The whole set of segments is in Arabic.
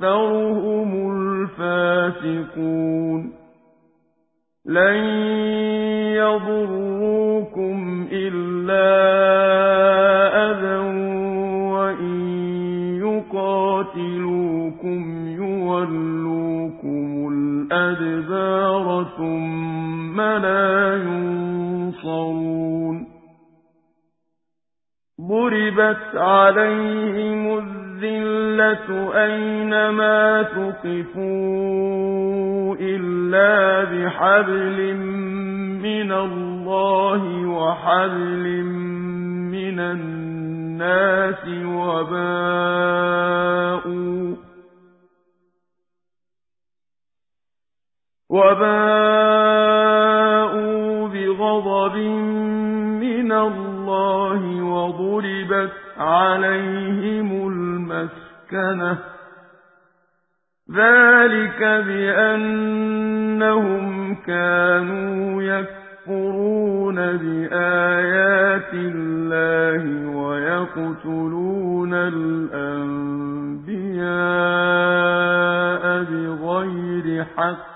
وَأَكْثَرُهُمُ الْفَاسِقُونَ لَن يَضُرُّوكُمْ إِلَّا أَذًى وَإِن يُقَاتِلُوكُمْ يُوَلُّوكُمُ الْأَدْبَارَ ثُمَّ لَا يُنصَرُونَ ضُرِبَتْ عَلَيْهِمُ الذِّلَّةُ أَيْنَ مَا ثُقِفُوا إِلَّا بِحَبْلٍ مِّنَ اللَّهِ وَحَبْلٍ مِّنَ النَّاسِ وَبَاءُوا بِغَضَبٍ مِّنَ اللَّهِ وَضُرِبَتْ عَلَيْهِمُ الْمَسْكَنَةُ ۚ. ذَٰلِكَ بِأَنَّهُمْ كَانُوا يَكْفُرُونَ بِآيَاتِ اللَّهِ وَيَقْتُلُونَ الْأَنبِيَاءَ بِغَيْرِ حَقٍّ ۚ.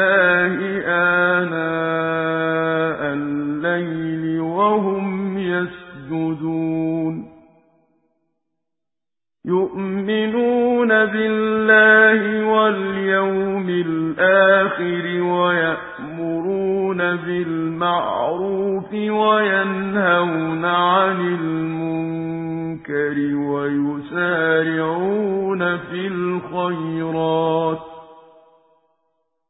اللَّهِ آنَاءَ اللَّيْلِ وَهُمْ يَسْجُدُونَ. يُؤْمِنُونَ بِاللَّهِ وَالْيَوْمِ الْآخِرِ وَيَأْمُرُونَ بِالْمَعْرُوفِ وَيَنْهَوْنَ عَنِ الْمُنكَرِ وَيُسَارِعُونَ فِي الْخَيْرَاتِ ۚ.